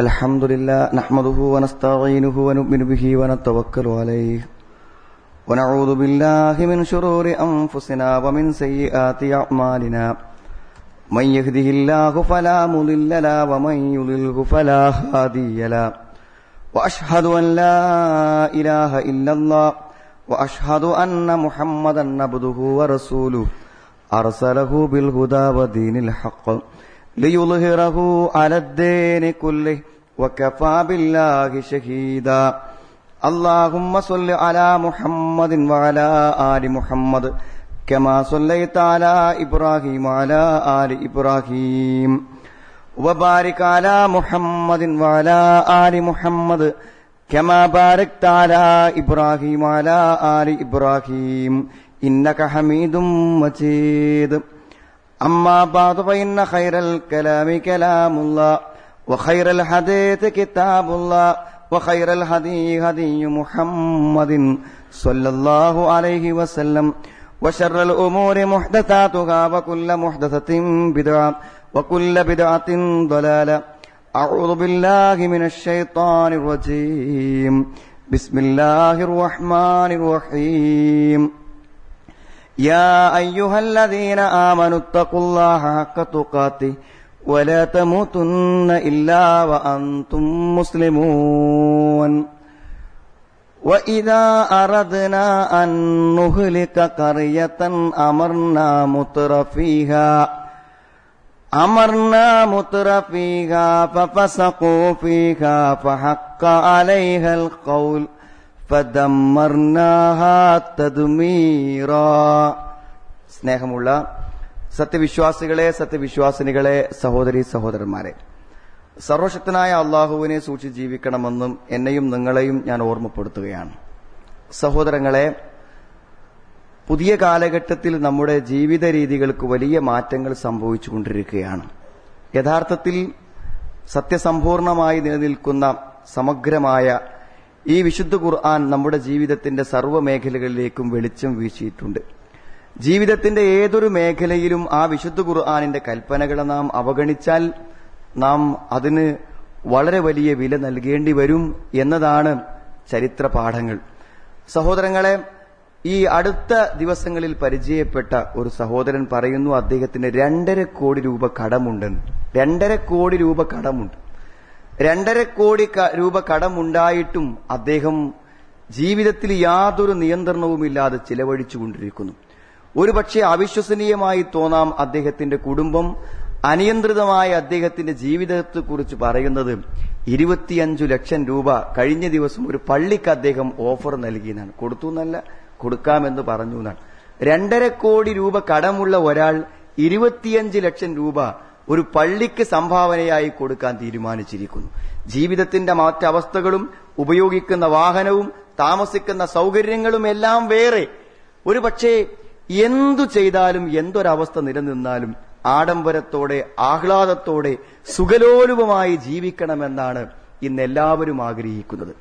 الحمد لله نحمده ونستعينه ونؤمن به ونتوكل عليه. ونعوذ بالله من شرور أنفسنا ومن سيئات أعمالنا. من يهده الله فلا مضل له ومن يضلله فلا هادي له. وأشهد أن لا إله إلا الله. وأشهد أن محمدا عبده ورسوله. أرسله بالهدى ودين الحق. ليظهره على الدين كله وكفى بالله شهيدا اللهم صل على محمد وعلى آل محمد كما صليت على إبراهيم وعلى آل إبراهيم وبارك على محمد وعلى آل محمد كما باركت على إبراهيم وعلى آل إبراهيم إنك حميد مجيد أما بعد فإن خير الكلام كلام الله وخير الحديث كتاب الله وخير الهدي هدي محمد صلى الله عليه وسلم وشر الأمور محدثاتها وكل محدثة بدعة وكل بدعة ضلالة. أعوذ بالله من الشيطان الرجيم. بسم الله الرحمن الرحيم. يا أيها الذين آمنوا اتقوا الله حق تقاته ولا تموتن إلا وأنتم مسلمون. وإذا أردنا أن نهلك قرية أمرنا متر فيها أمرنا متر فيها ففسقوا فيها فحق عليها القول. സ്നേഹമുള്ള സത്യവിശ്വാസികളെ സത്യവിശ്വാസിനികളെ സഹോദരി സഹോദരന്മാരെ സർവശക്തനായ അള്ളാഹുവിനെ സൂക്ഷിച്ച് ജീവിക്കണമെന്നും എന്നെയും നിങ്ങളെയും ഞാൻ ഓർമ്മപ്പെടുത്തുകയാണ്. സഹോദരങ്ങളെ പുതിയ കാലഘട്ടത്തിൽ നമ്മുടെ ജീവിത രീതികൾക്ക് വലിയ മാറ്റങ്ങൾ സംഭവിച്ചുകൊണ്ടിരിക്കുകയാണ്. യഥാർത്ഥത്തിൽ സത്യസമ്പൂർണമായി നിലനിൽക്കുന്ന സമഗ്രമായ ഈ വിശുദ്ധ ഖുർആൻ നമ്മുടെ ജീവിതത്തിന്റെ സർവ മേഖലകളിലേക്കും വെളിച്ചം വീശിയിട്ടുണ്ട്. ജീവിതത്തിന്റെ ഏതൊരു മേഖലയിലും ആ വിശുദ്ധ ഖുർആാനിന്റെ കൽപ്പനകളെ നാം അവഗണിച്ചാൽ നാം അതിന് വളരെ വലിയ വില നൽകേണ്ടി വരും എന്നതാണ് ചരിത്ര പാഠങ്ങൾ. സഹോദരങ്ങളെ ഈ അടുത്ത ദിവസങ്ങളിൽ പരിചയപ്പെട്ട ഒരു സഹോദരൻ പറയുന്നു അദ്ദേഹത്തിന് രണ്ടര കോടി രൂപ കടമുണ്ടെന്ന് രണ്ടര കോടി രൂപ കടമുണ്ട്. രണ്ടര കോടി രൂപ കടമുണ്ടായിട്ടും അദ്ദേഹം ജീവിതത്തിൽ യാതൊരു നിയന്ത്രണവുമില്ലാതെ ചിലവഴിച്ചുകൊണ്ടിരിക്കുന്നു. ഒരുപക്ഷെ അവിശ്വസനീയമായി തോന്നാം അദ്ദേഹത്തിന്റെ കുടുംബം. അനിയന്ത്രിതമായ അദ്ദേഹത്തിന്റെ ജീവിതത്തെക്കുറിച്ച് പറയുന്നത് ഇരുപത്തിയഞ്ചു ലക്ഷം രൂപ കഴിഞ്ഞ ദിവസം ഒരു പള്ളിക്ക് അദ്ദേഹം ഓഫർ നൽകിയെന്നാണ് കൊടുത്തു എന്നല്ല കൊടുക്കാമെന്ന് പറഞ്ഞു എന്നാണ്. രണ്ടര കോടി രൂപ കടമുള്ള ഒരാൾ ഇരുപത്തിയഞ്ച് ലക്ഷം രൂപ ഒരു പള്ളിക്ക് സംഭാവനയായി കൊടുക്കാൻ തീരുമാനിച്ചിരിക്കുന്നു. ജീവിതത്തിന്റെ മാറ്റവസ്ഥകളും ഉപയോഗിക്കുന്ന വാഹനവും താമസിക്കുന്ന സൗകര്യങ്ങളും എല്ലാം വേറെ. ഒരുപക്ഷെ എന്തു ചെയ്താലും എന്തൊരവസ്ഥ നിലനിന്നാലും ആഡംബരത്തോടെ ആഹ്ലാദത്തോടെ സുഖലോലുപമായി ജീവിക്കണമെന്നാണ് ഇന്ന് എല്ലാവരും ആഗ്രഹിക്കുന്നത്.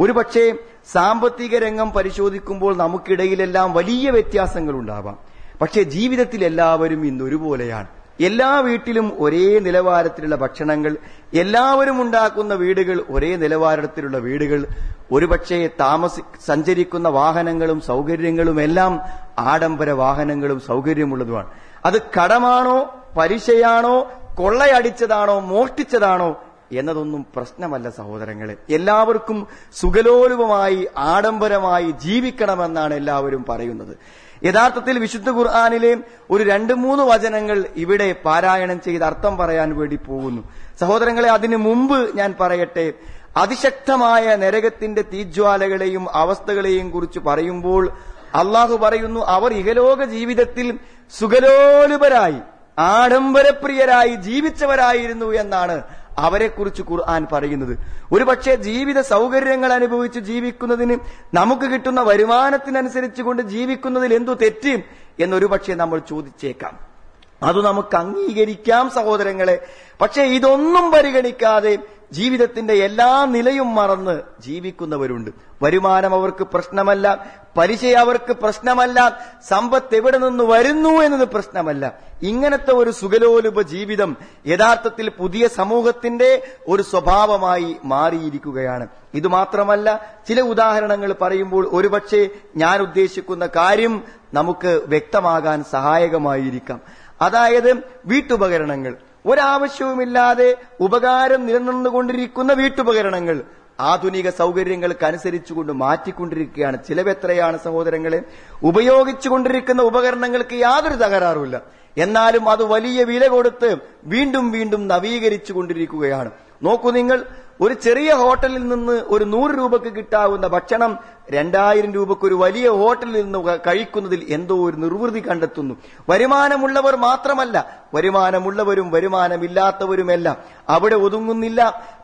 ഒരുപക്ഷെ സാമ്പത്തിക രംഗം പരിശോധിക്കുമ്പോൾ നമുക്കിടയിലെല്ലാം വലിയ വ്യത്യാസങ്ങൾ ഉണ്ടാവാം പക്ഷെ ജീവിതത്തിൽ എല്ലാവരും ഇന്ന് ഒരുപോലെയാണ് എല്ലാ വീട്ടിലും ഒരേ നിലവാരത്തിലുള്ള ഭക്ഷണങ്ങൾ എല്ലാവരും ഉണ്ടാക്കുന്ന വീടുകൾ ഒരേ നിലവാരത്തിലുള്ള വീടുകൾ ഒരുപക്ഷെ താമസി സഞ്ചരിക്കുന്ന വാഹനങ്ങളും സൗകര്യങ്ങളും എല്ലാം ആഡംബര വാഹനങ്ങളും സൗകര്യമുള്ളതുമാണ്. അത് കടമാണോ പലിശയാണോ കൊള്ളയടിച്ചതാണോ മോഷ്ടിച്ചതാണോ എന്നതൊന്നും പ്രശ്നമല്ല സഹോദരങ്ങളെ. എല്ലാവർക്കും സുഖലോലുപമായി ആഡംബരമായി ജീവിക്കണമെന്നാണ് എല്ലാവരും പറയുന്നത്. യഥാർത്ഥത്തിൽ വിശുദ്ധ ഖുർആാനിലെ ഒരു രണ്ട് മൂന്ന് വചനങ്ങൾ ഇവിടെ പാരായണം ചെയ്ത് അർത്ഥം പറയാൻ വേണ്ടി പോകുന്നു. സഹോദരങ്ങളെ അതിനു മുമ്പ് ഞാൻ പറയട്ടെ അതിശക്തമായ നരകത്തിന്റെ തീജ്വാലകളെയും അവസ്ഥകളെയും കുറിച്ച് പറയുമ്പോൾ അള്ളാഹു പറയുന്നു അവർ ഇഹലോക ജീവിതത്തിൽ സുഖലോലുപരായി ആഡംബരപ്രിയരായി ജീവിച്ചവരായിരുന്നു എന്നാണ് അവരെക്കുറിച്ച് ഖുർആൻ പറയുന്നത്. ഒരുപക്ഷെ ജീവിത സൗകര്യങ്ങൾ അനുഭവിച്ച് ജീവിക്കുന്നതിന് നമുക്ക് കിട്ടുന്ന വരുമാനത്തിനനുസരിച്ച് കൊണ്ട് ജീവിക്കുന്നതിൽ എന്തു തെറ്റ് എന്നൊരു പക്ഷേ നമ്മൾ ചോദിച്ചേക്കാം. അത് നമുക്ക് അംഗീകരിക്കാം സഹോദരങ്ങളെ. പക്ഷേ ഇതൊന്നും പരിഗണിക്കാതെ ജീവിതത്തിന്റെ എല്ലാ നിലയും മറന്ന് ജീവിക്കുന്നവരുണ്ട്. വരുമാനം അവർക്ക് പ്രശ്നമല്ല പലിശ അവർക്ക് പ്രശ്നമല്ല സമ്പത്ത് എവിടെ നിന്ന് വരുന്നു എന്നത് പ്രശ്നമല്ല. ഇങ്ങനത്തെ ഒരു സുഖലോലുപ ജീവിതം യഥാർത്ഥത്തിൽ പുതിയ സമൂഹത്തിന്റെ ഒരു സ്വഭാവമായി മാറിയിരിക്കുകയാണ്. ഇത് മാത്രമല്ല ചില ഉദാഹരണങ്ങൾ പറയുമ്പോൾ ഒരുപക്ഷെ ഞാൻ ഉദ്ദേശിക്കുന്ന കാര്യം നമുക്ക് വ്യക്തമാകാൻ സഹായകമായിരിക്കാം. അതായത് വീട്ടുപകരണങ്ങൾ. ഒരാവശ്യവുമില്ലാതെ ഉപകാരം നിലനിന്നുകൊണ്ടിരിക്കുന്ന വീട്ടുപകരണങ്ങൾ. ആധുനിക സൗകര്യങ്ങൾക്കനുസരിച്ചുകൊണ്ട് മാറ്റിക്കൊണ്ടിരിക്കുകയാണ്. ചിലവെത്രയാണ് സഹോദരങ്ങളെ? ഉപയോഗിച്ചുകൊണ്ടിരിക്കുന്ന ഉപകരണങ്ങൾക്ക് യാതൊരു തകരാറുമില്ല. എന്നാലും അത് വലിയ വില കൊടുത്ത് വീണ്ടും വീണ്ടും നവീകരിച്ചു കൊണ്ടിരിക്കുകയാണ് നോക്കൂ നിങ്ങൾ ഒരു ചെറിയ ഹോട്ടലിൽ നിന്ന് ഒരു നൂറ് രൂപക്ക് കിട്ടാവുന്ന ഭക്ഷണം രണ്ടായിരം രൂപക്ക് ഒരു വലിയ ഹോട്ടലിൽ നിന്ന് കഴിക്കുന്നതിൽ എന്തോ ഒരു നിർവൃതി കണ്ടെത്തുന്നു. വരുമാനമുള്ളവർ മാത്രമല്ല വരുമാനമുള്ളവരും വരുമാനമില്ലാത്തവരുമെല്ലാം അവിടെ ഒതുങ്ങുന്നില്ല.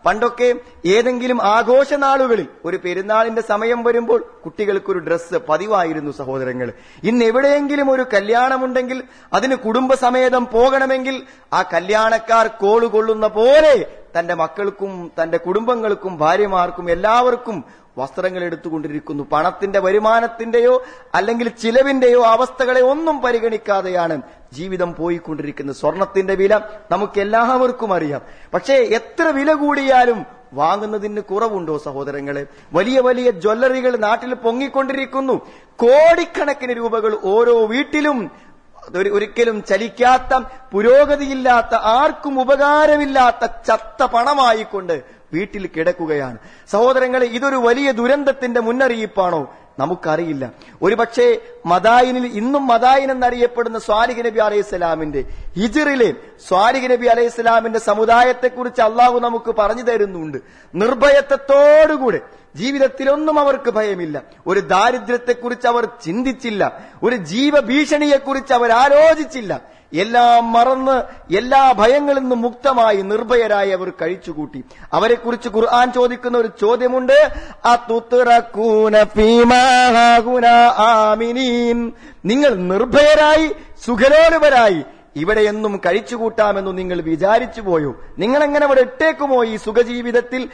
പണ്ടൊക്കെ ഏതെങ്കിലും ആഘോഷനാളുകളിൽ ഒരു പെരുന്നാളിന്റെ സമയം വരുമ്പോൾ കുട്ടികൾക്കൊരു ഡ്രസ്സ് പതിവായിരുന്നു സഹോദരങ്ങൾ. ഇന്ന് എവിടെയെങ്കിലും ഒരു കല്യാണമുണ്ടെങ്കിൽ അതിന് കുടുംബസമേതം പോകണമെങ്കിൽ ആ കല്യാണക്കാർ കോൾ കൊള്ളുന്ന പോലെ തന്റെ മക്കൾക്കും തന്റെ കുടുംബങ്ങൾക്കും ഭാര്യമാർക്കും എല്ലാവർക്കും വസ്ത്രങ്ങൾ എടുത്തുകൊണ്ടിരിക്കുന്നു. പണത്തിന്റെ വരുമാനത്തിന്റെയോ അല്ലെങ്കിൽ ചിലവിന്റെയോ അവസ്ഥകളെ ഒന്നും പരിഗണിക്കാതെയാണ് ജീവിതം പോയിക്കൊണ്ടിരിക്കുന്നത്. സ്വർണത്തിന്റെ വില നമുക്ക് എല്ലാവർക്കും അറിയാം. പക്ഷേ എത്ര വില കൂടിയാലും വാങ്ങുന്നതിന് കുറവുണ്ടോ സഹോദരങ്ങളെ? വലിയ വലിയ ജ്വല്ലറികൾ നാട്ടിൽ പൊങ്ങിക്കൊണ്ടിരിക്കുന്നു. കോടിക്കണക്കിന് രൂപകൾ ഓരോ വീട്ടിലും ഒരിക്കലും ചലിക്കാത്ത പുരോഗതിയില്ലാത്ത ആർക്കും ഉപകാരമില്ലാത്ത ചത്ത പണമായിക്കൊണ്ട് വീട്ടിൽ കിടക്കുകയാണ്. സഹോദരങ്ങളെ ഇതൊരു വലിയ ദുരന്തത്തിന്റെ മുന്നറിയിപ്പാണോ? നമുക്കറിയില്ല. ഒരുപക്ഷെ മദായിനിൽ ഇന്നും മദായിൻ എന്നറിയപ്പെടുന്ന സ്വാലിഖ് നബി അലൈഹി സ്വലാമിന്റെ ഹിജിറിലെ സ്വാലിഖ് നബി അലൈഹി സ്വലാമിന്റെ സമുദായത്തെക്കുറിച്ച് അള്ളാഹു നമുക്ക് പറഞ്ഞു തരുന്നുണ്ട്. നിർഭയത്വത്തോടുകൂടെ ജീവിതത്തിലൊന്നും അവർക്ക് ഭയമില്ല. ഒരു ദാരിദ്ര്യത്തെക്കുറിച്ച് അവർ ചിന്തിച്ചില്ല. ഒരു ജീവഭീഷണിയെക്കുറിച്ച് അവർ ആലോചിച്ചില്ല. എല്ലാം മറന്ന് എല്ലാ ഭയങ്ങളിൽ നിന്നും മുക്തമായി നിർഭയരായി അവർ കഴിച്ചുകൂട്ടി. അവരെക്കുറിച്ച് ഖുർആൻ ചോദിക്കുന്ന ഒരു ചോദ്യമുണ്ട്. നിങ്ങൾ നിർഭയരായി സുഖലോലുപരായി ഇവിടെ എന്നും കഴിച്ചുകൂട്ടാമെന്ന് നിങ്ങൾ വിചാരിച്ചു പോയോ നിങ്ങൾ എങ്ങനെ ഇവിടെ ഇട്ടേക്കുമോ ഈ സുഖജീവിതത്തിൽ.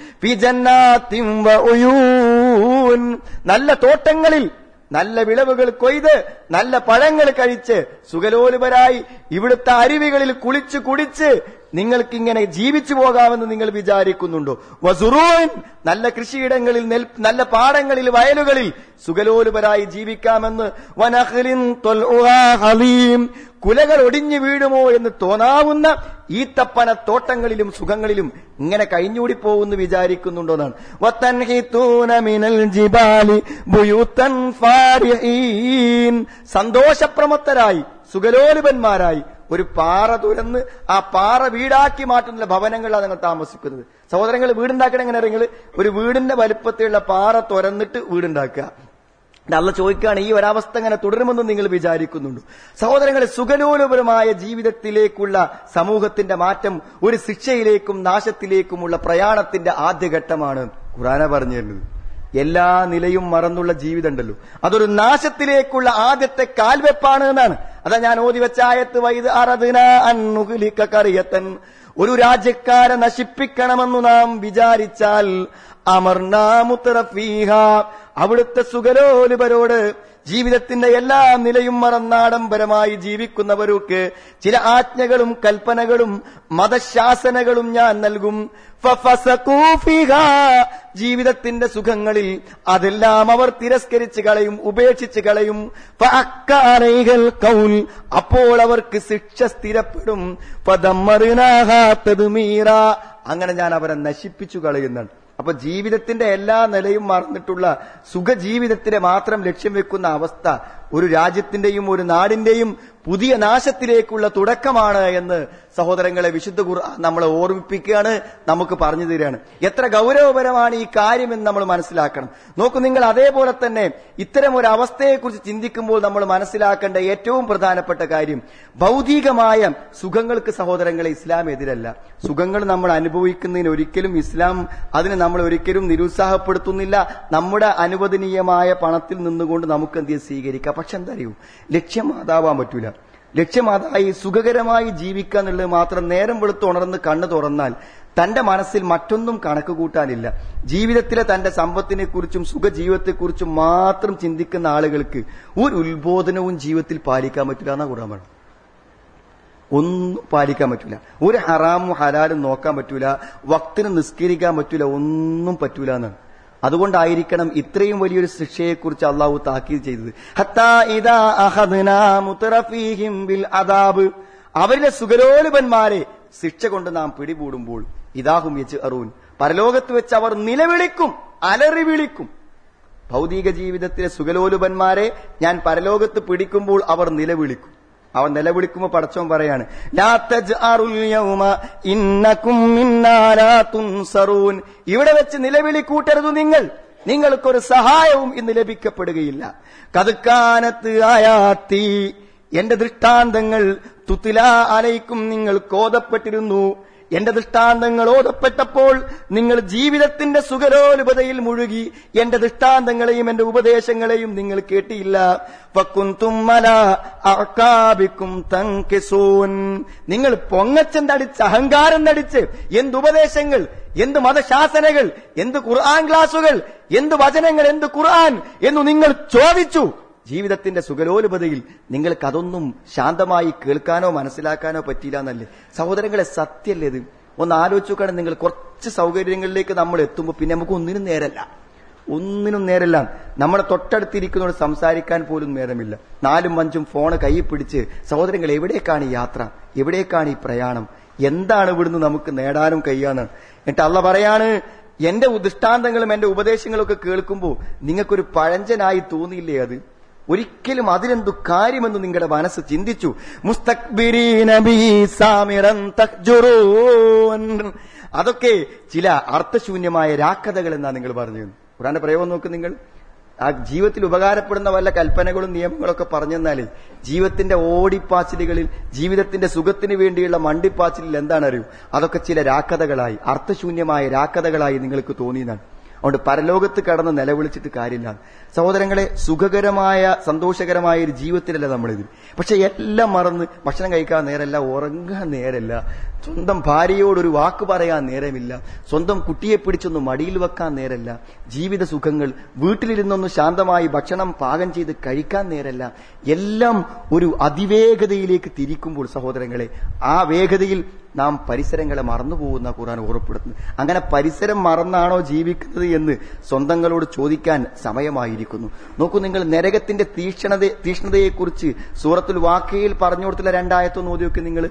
നല്ല തോട്ടങ്ങളിൽ നല്ല വിളവുകൾ കൊയ്ത് നല്ല പഴങ്ങൾ കഴിച്ച് സുഖലോലുപരായി ഇവിടുത്തെ അരുവികളിൽ കുളിച്ച് കുടിച്ച് നിങ്ങൾക്കിങ്ങനെ ജീവിച്ചു പോകാമെന്ന് നിങ്ങൾ വിചാരിക്കുന്നുണ്ടോ വസുറൂൻ നല്ല കൃഷിയിടങ്ങളിൽ നല്ല പാടങ്ങളിൽ വയലുകളിൽ സുഖലോലുപരായി ജീവിക്കാമെന്ന് വനഹലിൻ കുലകൾ ഒടിഞ്ഞു വീഴുമോ എന്ന് തോന്നാവുന്ന ഈത്തപ്പന തോട്ടങ്ങളിലും സുഖങ്ങളിലും ഇങ്ങനെ കഴിഞ്ഞൂടി പോകുന്നു ബുയൂത്തൻ ഫാരിഈൻ. സന്തോഷപ്രമത്തരായി സുഖലോലുപന്മാരായി ഒരു പാറ തുരന്ന് ആ പാറ വീടാക്കി മാറ്റുന്ന ഭവനങ്ങളിലാണ് നിങ്ങൾ താമസിക്കുന്നത്. സഹോദരങ്ങൾ വീടുണ്ടാക്കണ എങ്ങനെ നിങ്ങൾ ഒരു വീടിന്റെ വലുപ്പത്തിലുള്ള പാറ തുരന്നിട്ട് വീടുണ്ടാക്കുക. അല്ല ചോദിക്കുകയാണ് ഈ ഒരവസ്ഥ ഇങ്ങനെ തുടരുമെന്ന് നിങ്ങൾ വിചാരിക്കുന്നുണ്ട്. സഹോദരങ്ങളെ സുഖലോലപരമായ ജീവിതത്തിലേക്കുള്ള സമൂഹത്തിന്റെ മാറ്റം ഒരു ശിക്ഷയിലേക്കും നാശത്തിലേക്കുമുള്ള പ്രയാണത്തിന്റെ ആദ്യഘട്ടമാണ്. ഖുറാന പറഞ്ഞു തരുന്നത് എല്ലാ നിലയും മറന്നുള്ള ജീവിതം ഉണ്ടല്ലോ അതൊരു നാശത്തിലേക്കുള്ള ആദ്യത്തെ കാൽവെപ്പാണ് എന്നാണ്. അതാ ഞാൻ ഓതി വെച്ച ആയത്ത് വൈദ് അറദിന ഒരു രാജ്യക്കാരെ നശിപ്പിക്കണമെന്നു നാം വിചാരിച്ചാൽ അമർനാമുത്തറഫീഹ അവിടുത്തെ സുഖലോലുപരോട് ജീവിതത്തിന്റെ എല്ലാ നിലയും മറന്നാഡംബരമായി ജീവിക്കുന്നവർക്ക് ചില ആജ്ഞകളും കൽപ്പനകളും മതശാസനകളും ഞാൻ നൽകും. ജീവിതത്തിന്റെ സുഖങ്ങളിൽ അതെല്ലാം അവർ തിരസ്കരിച്ച് കളയും ഉപേക്ഷിച്ച് കളയും. അലൈഹൽ അപ്പോൾ അവർക്ക് ശിക്ഷ സ്ഥിരപ്പെടും. അങ്ങനെ ഞാൻ അവരെ നശിപ്പിച്ചു കളയുന്നുണ്ട്. അപ്പൊ ജീവിതത്തിന്റെ എല്ലാ നിലയും മറന്നിട്ടുള്ള സുഖജീവിതത്തിനെ മാത്രം ലക്ഷ്യം വെക്കുന്ന അവസ്ഥ ഒരു രാജ്യത്തിന്റെയും ഒരു നാടിന്റെയും പുതിയ നാശത്തിലേക്കുള്ള തുടക്കമാണ് എന്ന് സഹോദരങ്ങളെ വിശുദ്ധ ഖുർആൻ നമ്മളെ ഓർമ്മിപ്പിക്കുകയാണ് നമുക്ക് പറഞ്ഞു തരികയാണ്. എത്ര ഗൗരവപരമാണ് ഈ കാര്യമെന്ന് നമ്മൾ മനസ്സിലാക്കണം. നോക്കൂ നിങ്ങൾ അതേപോലെ തന്നെ ഇത്തരം ഒരു അവസ്ഥയെക്കുറിച്ച് ചിന്തിക്കുമ്പോൾ നമ്മൾ മനസ്സിലാക്കേണ്ട ഏറ്റവും പ്രധാനപ്പെട്ട കാര്യം ഭൗതികമായ സുഖങ്ങൾക്ക് സഹോദരങ്ങളെ ഇസ്ലാം എതിരല്ല. സുഖങ്ങൾ നമ്മൾ അനുഭവിക്കുന്നതിന് ഒരിക്കലും ഇസ്ലാം അതിന് നമ്മൾ ഒരിക്കലും നിരുത്സാഹപ്പെടുത്തുന്നില്ല. നമ്മുടെ അനുവദനീയമായ പണത്തിൽ നിന്നുകൊണ്ട് നമുക്ക് എന്ത് സ്വീകരിക്കാം. പക്ഷെ എന്താ അറിയൂ ലക്ഷ്യം അതാവാൻ പറ്റൂല. ലക്ഷ്യം അതായി സുഖകരമായി ജീവിക്കുക എന്നുള്ളത് മാത്രം നേരം വെളുത്ത് ഉണർന്ന് കണ്ണു തുറന്നാൽ തന്റെ മനസ്സിൽ മറ്റൊന്നും കണക്ക് കൂട്ടാനില്ല. ജീവിതത്തിലെ തന്റെ സമ്പത്തിനെ കുറിച്ചും സുഖജീവിതത്തെക്കുറിച്ചും മാത്രം ചിന്തിക്കുന്ന ആളുകൾക്ക് ഒരു ഉത്ബോധനവും ജീവിതത്തിൽ പാലിക്കാൻ പറ്റില്ല എന്നാ കൂടാൻ വേണം ഒന്നും പാലിക്കാൻ പറ്റൂല. ഒരു ഹറാമും ഹലാലും നോക്കാൻ പറ്റൂല. വക്തിന് നിസ്കരിക്കാൻ പറ്റൂല. ഒന്നും പറ്റൂല എന്നാണ്. അതുകൊണ്ടായിരിക്കണം ഇത്രയും വലിയൊരു ശിക്ഷയെക്കുറിച്ച് അള്ളാഹു താക്കീത് ചെയ്തത്. അദാബ്. അവരിലെ സുഗലോലുപന്മാരെ ശിക്ഷ കൊണ്ട് നാം പിടികൂടുമ്പോൾ ഇതാഹും വെച്ച് അറൂൻ പരലോകത്ത് വെച്ച് അവർ നിലവിളിക്കും അലറി വിളിക്കും. ഭൗതിക ജീവിതത്തിലെ സുഗലോലുപന്മാരെ ഞാൻ പരലോകത്ത് പിടിക്കുമ്പോൾ അവർ നിലവിളിക്കും. അവൻ നിലവിളിക്കുമ്പോ പടച്ചോൻ പറയാണ് "ലാ തജ്അറുൽ യൗമ ഇന്നകും മിന്നാ ലാ ഇവിടെ വെച്ച് നിലവിളി കൂട്ടരുത് നിങ്ങൾ. നിങ്ങൾക്കൊരു സഹായവും ഇന്ന് ലഭിക്കപ്പെടുകയില്ല. കതുക്കാനത്ത് ആയാത്തി. എന്റെ ദൃഷ്ടാന്തങ്ങൾ തുത്തില അലയിക്കും നിങ്ങൾ കോതപ്പെട്ടിരുന്നു. എന്റെ ദൃഷ്ടാന്തങ്ങൾ ഓതപ്പെട്ടപ്പോൾ നിങ്ങൾ ജീവിതത്തിന്റെ സുഖരോലുപതയിൽ മുഴുകി എന്റെ ദൃഷ്ടാന്തങ്ങളെയും എന്റെ ഉപദേശങ്ങളെയും നിങ്ങൾ കേട്ടിയില്ല നിങ്ങൾ പൊങ്ങച്ചൻ തടിച്ച് അഹങ്കാരം നടിച്ച് എന്തുപദേശങ്ങൾ എന്ത് മതശാസനകൾ എന്ത് ഖുർആൻ ക്ലാസുകൾ എന്ത് വചനങ്ങൾ എന്ത് ഖുർആൻ എന്ന് നിങ്ങൾ ചോദിച്ചു. ജീവിതത്തിന്റെ സുഖലോലുപതയിൽ നിങ്ങൾക്ക് അതൊന്നും ശാന്തമായി കേൾക്കാനോ മനസ്സിലാക്കാനോ പറ്റിയില്ല എന്നല്ലേ? സഹോദരങ്ങളെ സത്യല്ലേ ഇത്? ഒന്ന് ആലോചിച്ചു നിങ്ങൾ കുറച്ച് സൗകര്യങ്ങളിലേക്ക് നമ്മൾ എത്തുമ്പോൾ പിന്നെ നമുക്ക് ഒന്നിനും നേരല്ല. ഒന്നിനും നേരല്ല. നമ്മളെ തൊട്ടടുത്തിരിക്കുന്നവർ സംസാരിക്കാൻ പോലും നേരമില്ല. നാലും അഞ്ചും ഫോണ് കൈ പിടിച്ച് സഹോദരങ്ങൾ എവിടേക്കാണ് ഈ യാത്ര? എവിടേക്കാണ് ഈ പ്രയാണം? എന്താണ് ഇവിടുന്ന് നമുക്ക് നേടാനും കഴിയാന്ന്? എന്നിട്ട് അള്ള പറയാണ് എന്റെ ദൃഷ്ടാന്തങ്ങളും എന്റെ ഉപദേശങ്ങളും ഒക്കെ കേൾക്കുമ്പോൾ നിങ്ങൾക്കൊരു പഴഞ്ചനായി തോന്നിയില്ലേ അത്? ഒരിക്കലും അതിലെന്തു കാര്യമെന്ന് നിങ്ങളുടെ മനസ്സ് ചിന്തിച്ചു. അതൊക്കെ ചില അർത്ഥശൂന്യമായ രാക്കഥകൾ എന്നാ നിങ്ങൾ പറഞ്ഞു ഖുറാന്റെ പ്രയോഗം നോക്ക് നിങ്ങൾ. ആ ജീവിതത്തിൽ ഉപകാരപ്പെടുന്ന വല്ല കൽപ്പനകളും നിയമങ്ങളൊക്കെ പറഞ്ഞെന്നാൽ ജീവിതത്തിന്റെ ഓടിപ്പാച്ചിലുകളിൽ ജീവിതത്തിന്റെ സുഖത്തിന് വേണ്ടിയുള്ള മണ്ടിപ്പാച്ചിലിൽ എന്താണ് അറിയൂ അതൊക്കെ ചില രാക്കഥകളായി അർത്ഥശൂന്യമായ രാക്കഥകളായി നിങ്ങൾക്ക് തോന്നിയതാണ് അതുകൊണ്ട് പരലോകത്ത് കടന്ന് നിലവിളിച്ചിട്ട് കാര്യമില്ല. സഹോദരങ്ങളെ സുഖകരമായ സന്തോഷകരമായ ഒരു ജീവിതത്തിലല്ല നമ്മളിത്. പക്ഷെ എല്ലാം മറന്ന് ഭക്ഷണം കഴിക്കാൻ നേരല്ല ഉറങ്ങാൻ നേരല്ല സ്വന്തം ഭാര്യയോടൊരു വാക്ക് പറയാൻ നേരമില്ല സ്വന്തം കുട്ടിയെ പിടിച്ചൊന്ന് മടിയിൽ വെക്കാൻ നേരല്ല ജീവിത സുഖങ്ങൾ വീട്ടിലിരുന്നൊന്ന് ശാന്തമായി ഭക്ഷണം പാകം ചെയ്ത് കഴിക്കാൻ നേരല്ല എല്ലാം ഒരു അതിവേഗതയിലേക്ക് തിരിക്കുമ്പോൾ സഹോദരങ്ങളെ ആ വേഗതയിൽ നാം പരിസരങ്ങളെ മറന്നുപോകുന്ന ഖുർആൻ ഓർപ്പെടുത്തുന്നു. അങ്ങനെ പരിസരം മറന്നാണോ ജീവിക്കുന്നത് എന്ന് സ്വന്തങ്ങളോട് ചോദിക്കാൻ സമയമായിരിക്കുന്നു നോക്കൂ നിങ്ങൾ നരകത്തിന്റെ തീക്ഷണത തീക്ഷ്ണതയെക്കുറിച്ച് സൂറത്തുൽ വാക്കയിൽ പറഞ്ഞു കൊടുത്തുള്ള രണ്ടായത്തൊന്ന് ഓതിയൊക്കെ നിങ്ങൾ.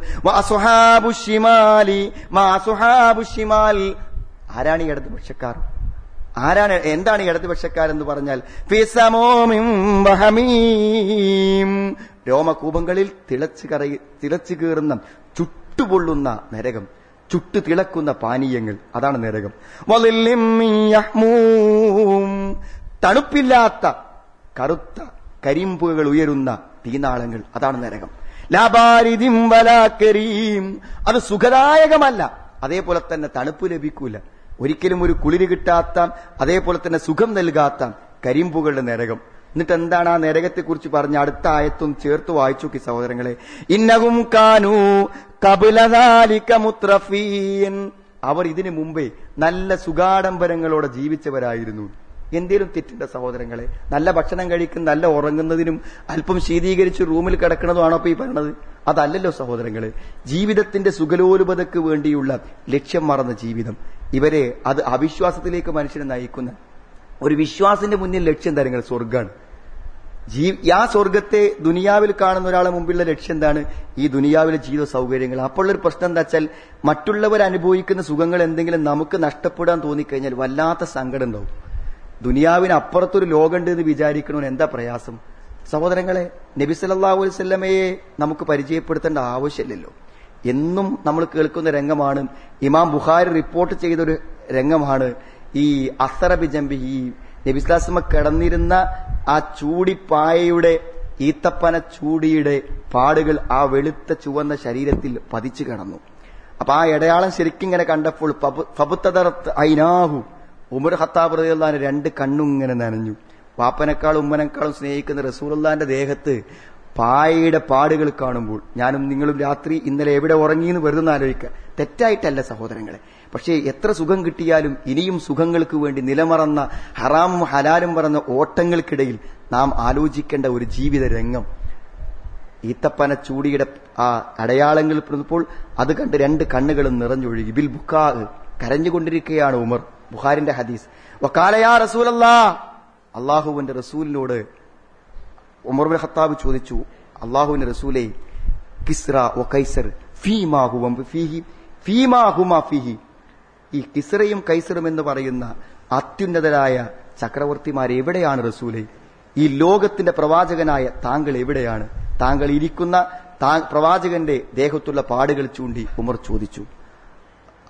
ആരാണ് ഈ ഇടതുപക്ഷക്കാർ? ആരാണ് എന്താണ് ഈ ഇടതുപക്ഷക്കാരെന്ന് പറഞ്ഞാൽ. രോമകൂപങ്ങളിൽ തിളച്ചു കറയി തിളച്ചു കീറുന്ന ചുട്ടുപൊള്ളുന്ന നരകം ചുട്ടു തിളക്കുന്ന പാനീയങ്ങൾ അതാണ് നരകം. തണുപ്പില്ലാത്ത കറുത്ത കരിമ്പുകൾ ഉയരുന്ന തീനാളങ്ങൾ. അതാണ് നരകം. ലാബാരിതിം വലാക്കരീം അത് സുഖദായകമല്ല. അതേപോലെ തന്നെ തണുപ്പ് ലഭിക്കൂല. ഒരിക്കലും ഒരു കുളിര് കിട്ടാത്ത അതേപോലെ തന്നെ സുഖം നൽകാത്ത കരിമ്പുകളുടെ നരകം. എന്നിട്ട് എന്താണ് ആ നരകത്തെ കുറിച്ച് പറഞ്ഞ അടുത്ത ആയത്തും ചേർത്ത് വായിച്ചു നോക്കി സഹോദരങ്ങളെ. ഇന്നവും കാനു കപിലതാലിക മുത്രഫീൻ. അവർ ഇതിനു മുമ്പേ നല്ല സുഗാഡംബരങ്ങളോടെ ജീവിച്ചവരായിരുന്നു. എന്തേലും തെറ്റിന്റെ സഹോദരങ്ങളെ നല്ല ഭക്ഷണം കഴിക്കും നല്ല ഉറങ്ങുന്നതിനും അല്പം ശീതീകരിച്ച് റൂമിൽ കിടക്കുന്നതുമാണോ ഇപ്പൊ ഈ പറയണത്? അതല്ലല്ലോ സഹോദരങ്ങളെ. ജീവിതത്തിന്റെ സുഖലോലുപതയ്ക്ക് വേണ്ടിയുള്ള ലക്ഷ്യം മറന്ന ജീവിതം. ഇവരെ അത് അവിശ്വാസത്തിലേക്ക് മനുഷ്യനെ നയിക്കുന്ന ഒരു വിശ്വാസിന്റെ മുന്നിൽ ലക്ഷ്യം തരങ്ങൾ സ്വർഗാണ് ജീ ആ സ്വർഗത്തെ ദുനിയാവിൽ കാണുന്ന ഒരാളെ മുമ്പിലുള്ള ലക്ഷ്യം എന്താണ്? ഈ ദുനിയാവിലെ ജീവിത സൗകര്യങ്ങൾ. അപ്പോൾ ഒരു പ്രശ്നം എന്താ വെച്ചാൽ മറ്റുള്ളവർ അനുഭവിക്കുന്ന സുഖങ്ങൾ എന്തെങ്കിലും നമുക്ക് നഷ്ടപ്പെടാൻ തോന്നിക്കഴിഞ്ഞാൽ വല്ലാത്ത സങ്കടം ഉണ്ടാവും. ദുനിയാവിന് അപ്പുറത്തൊരു ലോകമുണ്ട് എന്ന് വിചാരിക്കണമെന്ന് എന്താ പ്രയാസം? സഹോദരങ്ങളെ നബി സല്ലല്ലാഹു അലൈഹി വസല്ലമയെ നമുക്ക് പരിചയപ്പെടുത്തേണ്ട ആവശ്യമില്ലല്ലോ. എന്നും നമ്മൾ കേൾക്കുന്ന രംഗമാണ്. ഇമാം ബുഖാരി റിപ്പോർട്ട് ചെയ്തൊരു രംഗമാണ്. ഈ അസറബി ജംബി ഈ നബിസ്ലാസ്മ കിടന്നിരുന്ന ആ ചൂടിപ്പായയുടെ ഈത്തപ്പന ചൂടിയുടെ പാടുകൾ ആ വെളുത്ത ചുവന്ന ശരീരത്തിൽ പതിച്ചു കിടന്നു. അപ്പൊ ആ ഇടയാളം ശരിക്കും ഇങ്ങനെ കണ്ടപ്പോൾ ഫബുത്തദർത്ത് ഐനാഹു ഉമർ ഹത്താബ് റളിയല്ലാഹു രണ്ട് കണ്ണും ഇങ്ങനെ നനഞ്ഞു. പാപ്പനേക്കാളും ഉമ്മനേക്കാളും സ്നേഹിക്കുന്ന റസൂലുള്ളാന്റെ ദേഹത്ത് പായയുടെ പാടുകൾ കാണുമ്പോൾ ഞാനും നിങ്ങളും രാത്രി ഇന്നലെ എവിടെ ഉറങ്ങിയെന്ന് വെറുതെ ആലോചിക്കുക തെറ്റായിട്ടല്ല സഹോദരങ്ങളെ. പക്ഷേ എത്ര സുഖം കിട്ടിയാലും ഇനിയും സുഖങ്ങൾക്ക് വേണ്ടി നിലമറന്ന ഹറാമും ഹലാലും പറഞ്ഞ ഓട്ടങ്ങൾക്കിടയിൽ നാം ആലോചിക്കേണ്ട ഒരു ജീവിത രംഗം. ഈത്തപ്പന ചൂടിയുടെ ആ അടയാളങ്ങൾ പിറന്നപ്പോൾ അത് കണ്ട് രണ്ട് കണ്ണുകളും നിറഞ്ഞൊഴുകി. ബിൽ ബുക്കാ കരഞ്ഞുകൊണ്ടിരിക്കുകയാണ് ഉമർ. ബുഖാരിന്റെ ഹദീസ്. അള്ളാഹുവിന്റെ റസൂലിനോട് ഉമർ ബിൻ ഖത്താബ് ചോദിച്ചു അള്ളാഹുവിന്റെ റസൂലെ കിസ്ര കൈസർ ഈ കിസ്രയും കൈസറും എന്ന് പറയുന്ന അത്യുന്നതരായ ചക്രവർത്തിമാർ എവിടെയാണ് റസൂലെ? ഈ ലോകത്തിന്റെ പ്രവാചകനായ താങ്കൾ എവിടെയാണ്? താങ്കൾ ഇരിക്കുന്ന പ്രവാചകന്റെ ദേഹത്തുള്ള പാടുകൾ ചൂണ്ടി ഉമർ ചോദിച്ചു.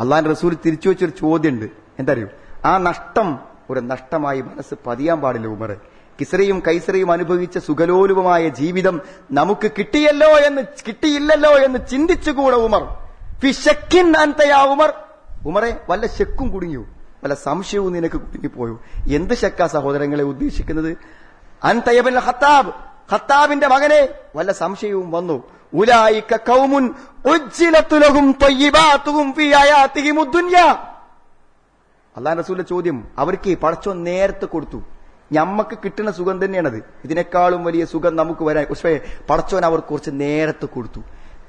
അള്ളാൻ റസൂൽ തിരിച്ചു വെച്ചൊരു ചോദ്യമുണ്ട്. എന്താ അറിയോ ആ നഷ്ടം ഒരു നഷ്ടമായി മനസ്സ് പതിയാൻ പാടില്ല ഉമർ. കിസറയും കൈസറയും അനുഭവിച്ച സുഖലോലുപമായ ജീവിതം നമുക്ക് കിട്ടിയല്ലോ എന്ന് കിട്ടിയില്ലല്ലോ എന്ന് ചിന്തിച്ചുകൂടെ ഉമർ. ഫിഷക്കിൻ അന്തയാ ഉമർ. ഉമറെ വല്ല ശക്കും കുടുങ്ങിയോ? വല്ല സംശയവും നിനക്ക് കുടുങ്ങിപ്പോയോ? എന്ത് ശക്കാ സഹോദരങ്ങളെ ഉദ്ദേശിക്കുന്നത്? അൻതയബിൻ ഹത്താബ് ഹത്താബിന്റെ മകനെ? വല്ല സംശയവും വന്നു. ഉലായിക്ക കൗമുൻ ഉജ്ജിലത്തുലകും ത്വയ്യിബാത്തുഹും ഫീ അള്ളാഹ് റസൂലിന്റെ ചോദ്യം അവർക്ക് പടച്ചോ നേരത്തെ കൊടുത്തു. ഞമ്മക്ക് കിട്ടുന്ന സുഖം തന്നെയാണത്. ഇതിനേക്കാളും വലിയ സുഖം നമുക്ക് വരാൻ. പക്ഷേ പടച്ചോൻ അവർ കുറച്ച് നേരത്തെ കൊടുത്തു.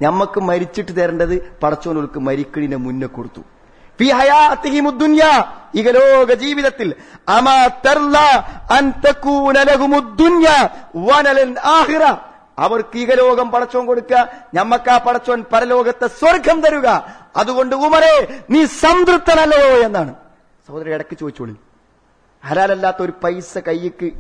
ഞമ്മക്ക് മരിച്ചിട്ട് തരേണ്ടത് പടച്ചോനവർക്ക് മരിക്കണിനെ മുന്നേ കൊടുത്തു. ഇഹലോക ജീവിതത്തിൽ അവർക്ക് ഈകലോകം പടച്ചോൻ കൊടുക്കുക ആ പടച്ചോൻ പരലോകത്തെ സ്വർഗം തരുക. അതുകൊണ്ട് ഉമരെ നീ സംതൃപ്തനല്ലയോ എന്നാണ്. സഹോദരൻ ഇടയ്ക്ക് ചോദിച്ചോളി. ഹലാലല്ലാത്ത ഒരു പൈസ കൈക്ക്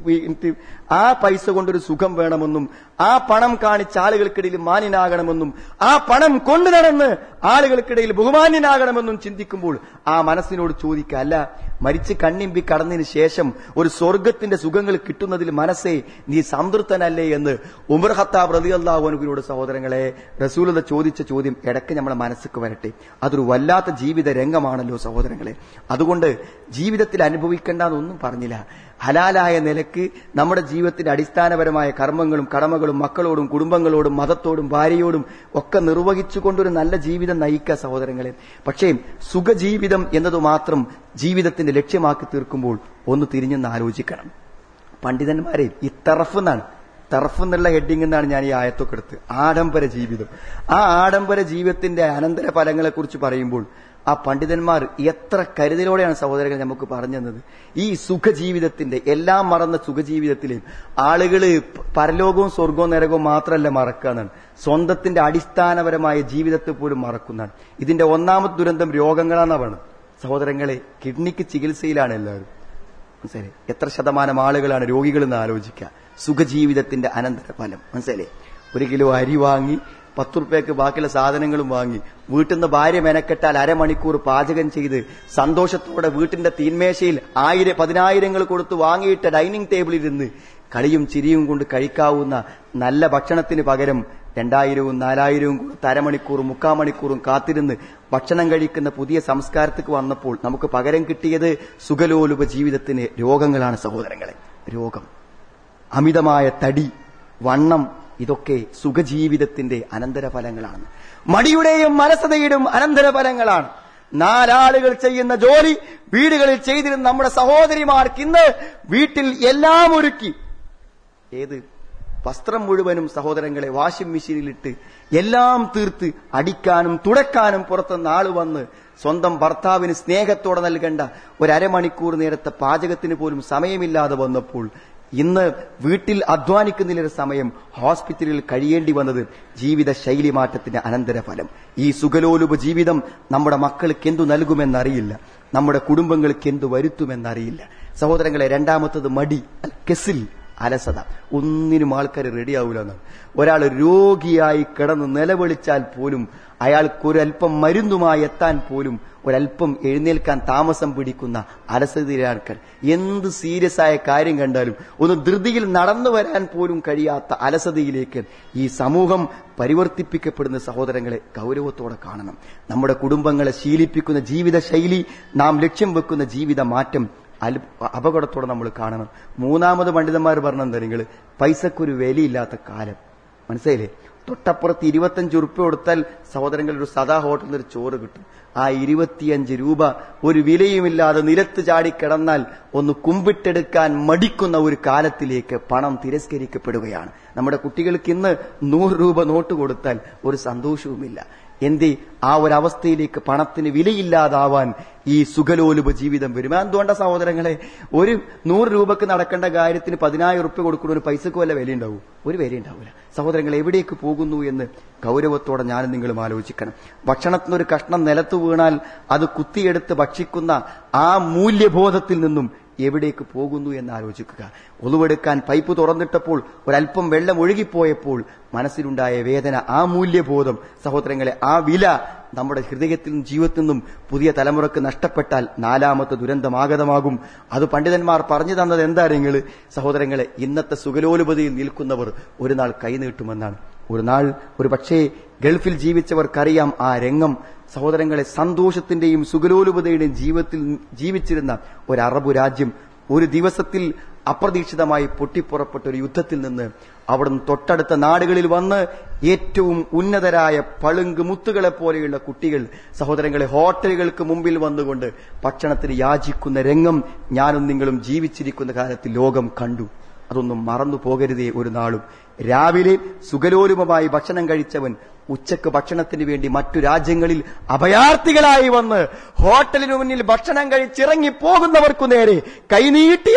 ആ പൈസ കൊണ്ടൊരു സുഖം വേണമെന്നും ആ പണം കാണിച്ച് ആളുകൾക്കിടയിൽ മാന്യനാകണമെന്നും ആ പണം കൊണ്ടു നടന്ന് ആളുകൾക്കിടയിൽ ബഹുമാന്യനാകണമെന്നും ചിന്തിക്കുമ്പോൾ ആ മനസ്സിനോട് ചോദിക്കുക അല്ല മരിച്ച് കണ്ണിമ്പി കടന്നതിന് ശേഷം ഒരു സ്വർഗത്തിന്റെ സുഖങ്ങൾ കിട്ടുന്നതിൽ മനസ്സേ നീ സംതൃപ്തനല്ലേ എന്ന് ഉമർ ഹത്താബ് റതി അള്ളാഹുവിനോട് സഹോദരങ്ങളെ റസൂലത ചോദിച്ച ചോദ്യം ഇടയ്ക്ക് നമ്മുടെ മനസ്സിക്ക് വരട്ടെ. അതൊരു വല്ലാത്ത ജീവിത രംഗമാണല്ലോ സഹോദരങ്ങളെ. അതുകൊണ്ട് ജീവിതത്തിൽ അനുഭവിക്കേണ്ടെന്നൊന്നും പറഞ്ഞില്ല. ഹലാലായ നിലയ്ക്ക് നമ്മുടെ ജീവിതത്തിന്റെ അടിസ്ഥാനപരമായ കർമ്മങ്ങളും കടമകളും മക്കളോടും കുടുംബങ്ങളോടും മതത്തോടും ഭാര്യയോടും ഒക്കെ നിർവഹിച്ചുകൊണ്ടൊരു നല്ല ജീവിതം നയിക്കുക സഹോദരങ്ങളെ. പക്ഷേ സുഖജീവിതം എന്നത് മാത്രം ജീവിതത്തിന്റെ ലക്ഷ്യമാക്കി തീർക്കുമ്പോൾ ഒന്ന് തിരിഞ്ഞെന്ന് ആലോചിക്കണം. പണ്ഡിതന്മാരെ ഈ തറഫ് എന്നാണ്. തറഫ് എന്നുള്ള ഹെഡിങ് എന്നാണ് ഞാൻ ഈ ആയത്തൊക്കെ എടുത്ത്. ആഡംബര ജീവിതം. ആ ആഡംബര ജീവിതത്തിന്റെ അനന്തര ഫലങ്ങളെ കുറിച്ച് പറയുമ്പോൾ ആ പണ്ഡിതന്മാർ എത്ര കരുതലോടെയാണ് സഹോദരങ്ങൾ നമുക്ക് പറഞ്ഞു തന്നത്. ഈ സുഖജീവിതത്തിന്റെ എല്ലാം മറന്ന സുഖജീവിതത്തിലെയും ആളുകൾ പരലോകവും സ്വർഗവും നരകവും മാത്രമല്ല മറക്കാന്നാണ് സ്വന്തത്തിന്റെ അടിസ്ഥാനപരമായ ജീവിതത്തെ പോലും മറക്കുന്നതാണ് ഇതിന്റെ ഒന്നാമത്തെ ദുരന്തം രോഗങ്ങളാണ് വേണം സഹോദരങ്ങളെ കിഡ്നിക്ക് ചികിത്സയിലാണ് എല്ലാവരും. മനസ്സിലെ എത്ര ശതമാനം ആളുകളാണ് രോഗികളെന്ന് ആലോചിക്കുക. സുഖജീവിതത്തിന്റെ അനന്തര ഫലം മനസ്സിലെ ഒരു കിലോ അരി വാങ്ങി പത്ത് റുപ്യക്ക് ബാക്കിയുള്ള സാധനങ്ങളും വാങ്ങി. വീട്ടിൽ നിന്ന് ഭാര്യ മെനക്കെട്ടാൽ അരമണിക്കൂർ പാചകം ചെയ്ത് സന്തോഷത്തോടെ വീട്ടിന്റെ തീന്മേശയിൽ ആയിരം പതിനായിരങ്ങൾ കൊടുത്ത് വാങ്ങിയിട്ട് ഡൈനിങ് ടേബിളിൽ ഇരുന്ന് കളിയും ചിരിയും കൊണ്ട് കഴിക്കാവുന്ന നല്ല ഭക്ഷണത്തിന് പകരം രണ്ടായിരവും നാലായിരവും കൊടുത്ത് അരമണിക്കൂറും മുക്കാൽ മണിക്കൂറും കാത്തിരുന്ന് ഭക്ഷണം കഴിക്കുന്ന പുതിയ സംസ്കാരത്തേക്ക് വന്നപ്പോൾ നമുക്ക് പകരം കിട്ടിയത് സുഖലോലുപ ജീവിതത്തിന് രോഗങ്ങളാണ് സഹോദരങ്ങളെ. രോഗം. അമിതമായ തടി വണ്ണം ഇതൊക്കെ സുഖജീവിതത്തിന്റെ അനന്തരഫലങ്ങളാണ്. മടിയുടെയും മനസ്സതയുടെയും അനന്തരഫലങ്ങളാണ്. നാലാളുകൾ ചെയ്യുന്ന ജോലി വീടുകളിൽ ചെയ്തിരുന്ന നമ്മുടെ സഹോദരിമാർക്ക് ഇന്ന് വീട്ടിൽ എല്ലാം ഒരുക്കി. ഏത് വസ്ത്രം മുഴുവനും സഹോദരങ്ങളെ വാഷിംഗ് മെഷീനിലിട്ട് എല്ലാം തീർത്ത് അടിക്കാനും തുടക്കാനും പുറത്തുനിന്ന് ആൾ വന്ന് സ്വന്തം ഭർത്താവിന് സ്നേഹത്തോടെ നൽകേണ്ട ഒരു നേരത്തെ പാചകത്തിന് പോലും സമയമില്ലാതെ വന്നപ്പോൾ ഇന്ന് വീട്ടിൽ അധ്വാനിക്കുന്നതിലൊരു സമയം ഹോസ്പിറ്റലിൽ കഴിയേണ്ടി വന്നത് ജീവിത ശൈലി മാറ്റത്തിന്റെ അനന്തരഫലം. ഈ സുഖലോലുപ ജീവിതം നമ്മുടെ മക്കൾക്ക് എന്തു നൽകുമെന്നറിയില്ല. നമ്മുടെ കുടുംബങ്ങൾക്ക് എന്തു വരുത്തുമെന്നറിയില്ല. സഹോദരങ്ങളെ രണ്ടാമത്തത് മടി കെസിൽ അലസത. ഒന്നിനും ആൾക്കാർ റെഡിയാവൂല എന്നാണ്. ഒരാൾ രോഗിയായി കിടന്ന് നിലവിളിച്ചാൽ പോലും അയാൾക്കൊരൽപ്പം മരുന്നുമായി എത്താൻ പോലും ഒരല്പം എഴുന്നേൽക്കാൻ താമസം പിടിക്കുന്ന അലസതയിലാൾക്കൾ എന്ത് സീരിയസ് ആയ കാര്യം കണ്ടാലും ഒന്ന് ധൃതിയിൽ നടന്നു വരാൻ പോലും കഴിയാത്ത അലസതയിലേക്ക് ഈ സമൂഹം പരിവർത്തിപ്പിക്കപ്പെടുന്ന സഹോദരങ്ങളെ ഗൗരവത്തോടെ കാണണം. നമ്മുടെ കുടുംബങ്ങളെ ശീലിപ്പിക്കുന്ന ജീവിത നാം ലക്ഷ്യം വെക്കുന്ന ജീവിത മാറ്റം അപകടത്തോടെ നമ്മൾ കാണണം. മൂന്നാമത് പണ്ഡിതന്മാർ പറഞ്ഞെന്താ നിങ്ങൾ പൈസക്കൊരു വിലയില്ലാത്ത കാലം. മനസ്സിലായില്ലേ? തൊട്ടപ്പുറത്ത് ഇരുപത്തഞ്ച് ഉറുപ്പ്യ കൊടുത്താൽ സഹോദരങ്ങൾ ഒരു സദാ ഹോട്ടലിൽ ഒരു ചോറ് കിട്ടും. ആ ഇരുപത്തിയഞ്ച് രൂപ ഒരു വിലയുമില്ലാതെ നിലത്ത് ചാടിക്കിടന്നാൽ ഒന്ന് കുമ്പിട്ടെടുക്കാൻ മടിക്കുന്ന ഒരു കാലത്തിലേക്ക് പണം തിരസ്കരിക്കപ്പെടുകയാണ്. നമ്മുടെ കുട്ടികൾക്ക് ഇന്ന് നൂറ് രൂപ നോട്ട് കൊടുത്താൽ ഒരു സന്തോഷവുമില്ല. എന്തേ ആ ഒരു അവസ്ഥയിലേക്ക് പണത്തിന് വിലയില്ലാതാവാൻ ഈ സുഖലോലുപ ജീവിതം വരും. എന്തുകൊണ്ട സഹോദരങ്ങളെ? ഒരു നൂറ് രൂപക്ക് നടക്കേണ്ട കാര്യത്തിന് പതിനായിരം ഉറുപ്പ്യ കൊടുക്കുന്ന ഒരു പൈസക്ക് വല്ല വില ഉണ്ടാവും ഒരു വില ഉണ്ടാവില്ല സഹോദരങ്ങൾ എവിടേക്ക് പോകുന്നു എന്ന് ഗൗരവത്തോടെ ഞാൻ നിങ്ങളും ആലോചിക്കണം. ഭക്ഷണത്തിനൊരു കഷ്ണം നിലത്ത് വീണാൽ അത് കുത്തിയെടുത്ത് ഭക്ഷിക്കുന്ന ആ മൂല്യബോധത്തിൽ നിന്നും എവിടേക്ക് പോകുന്നു എന്ന് ആലോചിക്കുക. ഒളിവെടുക്കാൻ പൈപ്പ് തുറന്നിട്ടപ്പോൾ ഒരല്പം വെള്ളം ഒഴുകിപ്പോയപ്പോൾ മനസ്സിലുണ്ടായ വേദന ആ മൂല്യബോധം സഹോദരങ്ങളെ ആ വില നമ്മുടെ ഹൃദയത്തിൽ നിന്നും ജീവിതത്തിൽ നിന്നും പുതിയ തലമുറയ്ക്ക് നഷ്ടപ്പെട്ടാൽ നാലാമത്തെ ദുരന്തമാഗതമാകും അത് പണ്ഡിതന്മാർ പറഞ്ഞു തന്നത് എന്താ സഹോദരങ്ങളെ ഇന്നത്തെ സുഖലോലുപതിയിൽ നിൽക്കുന്നവർ ഒരു നാൾ കൈനീട്ടുമെന്നാണ്. ഒരു നാൾ ഒരു പക്ഷേ ഗൾഫിൽ ജീവിച്ചവർക്കറിയാം ആ രംഗം സഹോദരങ്ങളെ സന്തോഷത്തിന്റെയും സുഖലോലുപതയുടെയും ജീവിതത്തിൽ ജീവിച്ചിരുന്ന ഒരു അറബു രാജ്യം ഒരു ദിവസത്തിൽ അപ്രതീക്ഷിതമായി പൊട്ടിപ്പുറപ്പെട്ട ഒരു യുദ്ധത്തിൽ നിന്ന് അവിടുന്ന് തൊട്ടടുത്ത നാടുകളിൽ വന്ന് ഏറ്റവും ഉന്നതരായ പളുങ്ക് മുത്തുകളെ പോലെയുള്ള കുട്ടികൾ സഹോദരങ്ങളെ ഹോട്ടലുകൾക്ക് മുമ്പിൽ വന്നുകൊണ്ട് ഭക്ഷണത്തിന് യാചിക്കുന്ന രംഗം ഞാനും നിങ്ങളും ജീവിച്ചിരിക്കുന്ന കാലത്ത് ലോകം കണ്ടു. അതൊന്നും മറന്നു പോകരുതേ ഒരു നാളും. രാവിലെ സുഖലോലുപമായി ഭക്ഷണം കഴിച്ചവൻ ഉച്ചയ്ക്ക് ഭക്ഷണത്തിന് വേണ്ടി മറ്റു രാജ്യങ്ങളിൽ അഭയാർത്ഥികളായി വന്ന് ഹോട്ടലിനു മുന്നിൽ ഭക്ഷണം കഴിച്ചിറങ്ങി പോകുന്നവർക്കു നേരെ കൈനീട്ടിയ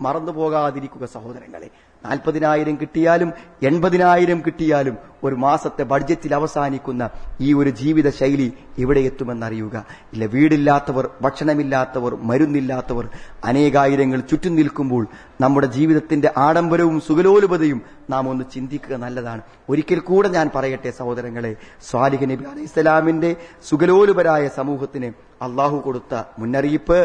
മറന്നു പോകാതിരിക്കുക സഹോദരങ്ങളെ. നാൽപ്പതിനായിരം കിട്ടിയാലും എൺപതിനായിരം കിട്ടിയാലും ഒരു മാസത്തെ ബഡ്ജറ്റിൽ അവസാനിക്കുന്ന ഈ ഒരു ജീവിത ശൈലി ഇവിടെ എത്തുമെന്നറിയുക. ഇല്ല വീടില്ലാത്തവർ ഭക്ഷണമില്ലാത്തവർ മരുന്നില്ലാത്തവർ അനേകായിരങ്ങൾ ചുറ്റും നിൽക്കുമ്പോൾ നമ്മുടെ ജീവിതത്തിന്റെ ആഡംബരവും സുഖലോലുപതയും നാം ഒന്ന് ചിന്തിക്കുക നല്ലതാണ്. ഒരിക്കൽ കൂടെ ഞാൻ പറയട്ടെ സഹോദരങ്ങളെ. സ്വാലിഹ് നബി അലൈഹി സ്വലാമിന്റെ സുഖലോലുപരായ സമൂഹത്തിന് അള്ളാഹു കൊടുത്ത മുന്നറിയിപ്പ്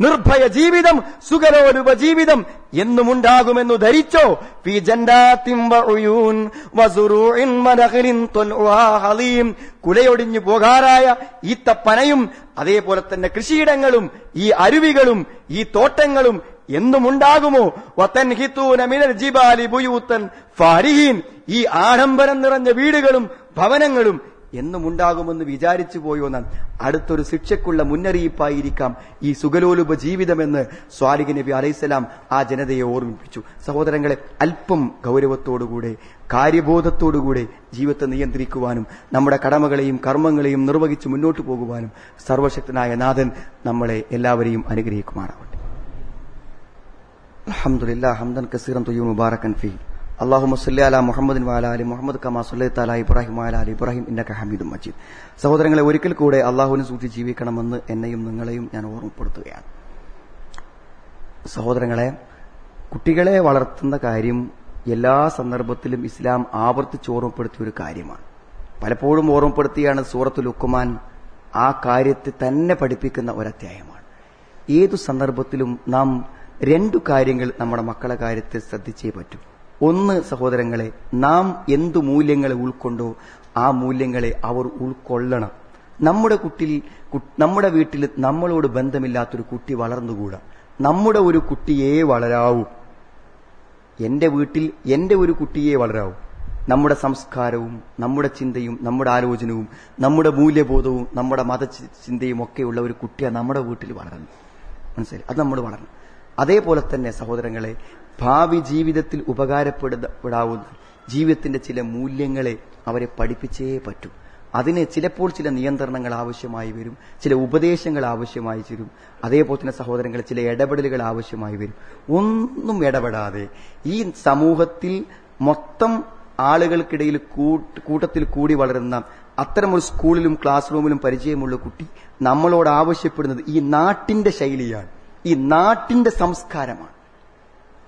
നിർഭയ ജീവിതം സുഖരോരുപജീവിതം എന്നുമുണ്ടാകുമെന്നു ധരിച്ചോ കുലയൊടിഞ്ഞു പോകാറായ ഈത്തപ്പനയും അതേപോലെ തന്നെ കൃഷിയിടങ്ങളും ഈ അരുവികളും ഈ തോട്ടങ്ങളും എന്നുമുണ്ടാകുമോ? ഈ ആഡംബരം നിറഞ്ഞ വീടുകളും ഭവനങ്ങളും എന്നും ഉണ്ടാകുമെന്ന് വിചാരിച്ചു പോയോ നാം? അടുത്തൊരു ശിക്ഷയ്ക്കുള്ള മുന്നറിയിപ്പായിരിക്കാം ഈ സുഖലോലുപ ജീവിതമെന്ന് സ്വാലിഹ് നബി അലൈഹിസ്സലാം ആ ജനതയെ ഓർമ്മിപ്പിച്ചു. സഹോദരങ്ങളെ അല്പം ഗൗരവത്തോടുകൂടെ കാര്യബോധത്തോടുകൂടെ ജീവിതത്തെ നിയന്ത്രിക്കുവാനും നമ്മുടെ കടമകളെയും കർമ്മങ്ങളെയും നിർവഹിച്ച് മുന്നോട്ടു പോകുവാനും സർവശക്തനായ നാഥൻ നമ്മളെ എല്ലാവരെയും അനുഗ്രഹിക്കുമാറാവട്ടെ. അലഹമുല്ല ഹംദൻ കസീറൻ തൊയ്യൂ മുബാറക്കൻ ഫീ. അള്ളാഹു മസ്ല്ലി അല മുഹമ്മദിൻ വാലാലി മുഹമ്മദ് കമാ സുല്ലി തല ഇബ്രാഹിം വാലാലി ഇബ്രാഹിം ഇന്നക്ക ഹമീദും മജീദ്. സഹോദരങ്ങളെ ഒരിക്കൽ കൂടെ അള്ളാഹുവിനെ സൂക്ഷിച്ച് ജീവിക്കണമെന്ന് എന്നെയും നിങ്ങളെയും ഞാൻ ഓർമ്മപ്പെടുത്തുകയാണ്. സഹോദരങ്ങളെ കുട്ടികളെ വളർത്തുന്ന കാര്യം എല്ലാ സന്ദർഭത്തിലും ഇസ്ലാം ആവർത്തിച്ച് ഓർമ്മപ്പെടുത്തിയ ഒരു കാര്യമാണ്. പലപ്പോഴും ഓർമ്മപ്പെടുത്തിയാണ് സൂറത്തു ലുക്കുമാൻ ആ കാര്യത്തെ തന്നെ പഠിപ്പിക്കുന്ന ഒരധ്യായമാണ്. ഏതു സന്ദർഭത്തിലും നാം രണ്ടു കാര്യങ്ങൾ നമ്മുടെ മക്കളെ കാര്യത്തിൽ ശ്രദ്ധിച്ചേ പറ്റൂ. ഒന്ന് സഹോദരങ്ങളെ നാം എന്തു മൂല്യങ്ങളെ ഉൾക്കൊണ്ടോ ആ മൂല്യങ്ങളെ അവർ ഉൾക്കൊള്ളണം. നമ്മുടെ കുട്ടിയിൽ നമ്മുടെ വീട്ടിൽ നമ്മളോട് ബന്ധമില്ലാത്തൊരു കുട്ടി വളർന്നുകൂടാ. നമ്മുടെ ഒരു കുട്ടിയെ വളരാവൂ. എന്റെ വീട്ടിൽ എന്റെ ഒരു കുട്ടിയെ വളരാവൂ. നമ്മുടെ സംസ്കാരവും നമ്മുടെ ചിന്തയും നമ്മുടെ ആലോചനവും നമ്മുടെ മൂല്യബോധവും നമ്മുടെ മത ചിന്തയും ഒക്കെയുള്ള ഒരു കുട്ടിയെ നമ്മുടെ വീട്ടിൽ വളരണം മനസ്സിലായി? അത് നമ്മൾ വളരണം. അതേപോലെ തന്നെ സഹോദരങ്ങളെ ഭാവി ജീവിതത്തിൽ ഉപകാരപ്പെടാവുന്ന ജീവിതത്തിന്റെ ചില മൂല്യങ്ങളെ അവരെ പഠിപ്പിച്ചേ പറ്റൂ. അതിന് ചിലപ്പോൾ ചില നിയന്ത്രണങ്ങൾ ആവശ്യമായി വരും ചില ഉപദേശങ്ങൾ ആവശ്യമായി വരും അതേപോലെ തന്നെ സഹോദരങ്ങൾ ചില ഇടപെടലുകൾ ആവശ്യമായി വരും. ഒന്നും ഇടപെടാതെ ഈ സമൂഹത്തിൽ മൊത്തം ആളുകൾക്കിടയിൽ കൂട്ടത്തിൽ കൂടി വളരുന്ന അത്തരമൊരു സ്കൂളിലും ക്ലാസ് റൂമിലും പരിചയമുള്ള കുട്ടി നമ്മളോട് ആവശ്യപ്പെടുന്നത് ഈ നാട്ടിന്റെ ശൈലിയാണ്. ഈ നാട്ടിന്റെ സംസ്കാരമാണ്.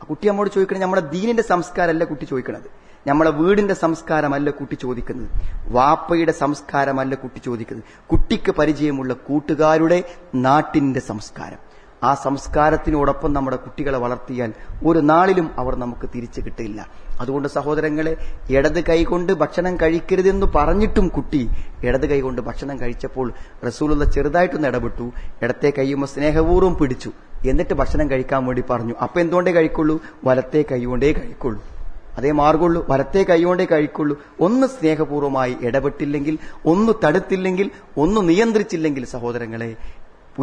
കുട്ടി നമ്മോട് ചോദിക്കണത് നമ്മുടെ ദീനിന്റെ സംസ്കാരമല്ല കുട്ടി ചോദിക്കണത്. നമ്മളെ വീടിന്റെ സംസ്കാരമല്ല കുട്ടി ചോദിക്കുന്നത്. വാപ്പയുടെ സംസ്കാരമല്ല കുട്ടി ചോദിക്കുന്നത്. കുട്ടിക്ക് പരിചയമുള്ള കൂട്ടുകാരുടെ നാട്ടിന്റെ സംസ്കാരം. ആ സംസ്കാരത്തിനോടൊപ്പം നമ്മുടെ കുട്ടികളെ വളർത്തിയാൽ ഒരു നാളിലും അവർ നമുക്ക് തിരിച്ചു കിട്ടില്ല. അതുകൊണ്ട് സഹോദരങ്ങളെ ഇടത് കൈകൊണ്ട് ഭക്ഷണം കഴിക്കരുതെന്ന് പറഞ്ഞിട്ടും കുട്ടി ഇടത് കൈകൊണ്ട് ഭക്ഷണം കഴിച്ചപ്പോൾ റസൂലുള്ള ചെറുതായിട്ടൊന്ന് ഇടപെട്ടു. ഇടത്തെ കൈയുമ്പോൾ സ്നേഹപൂർവം പിടിച്ചു. എന്നിട്ട് ഭക്ഷണം കഴിക്കാൻ വേണ്ടി പറഞ്ഞു. അപ്പൊ എന്തുകൊണ്ടേ കഴിക്കുള്ളൂ? വലത്തെ കൈകൊണ്ടേ കഴിക്കുള്ളൂ. അതേ മാർഗമുള്ളൂ. വലത്തെ കൈകൊണ്ടേ കഴിക്കുള്ളൂ. ഒന്ന് സ്നേഹപൂർവമായി ഇടപെട്ടില്ലെങ്കിൽ ഒന്ന് തടുത്തില്ലെങ്കിൽ ഒന്ന് നിയന്ത്രിച്ചില്ലെങ്കിൽ സഹോദരങ്ങളെ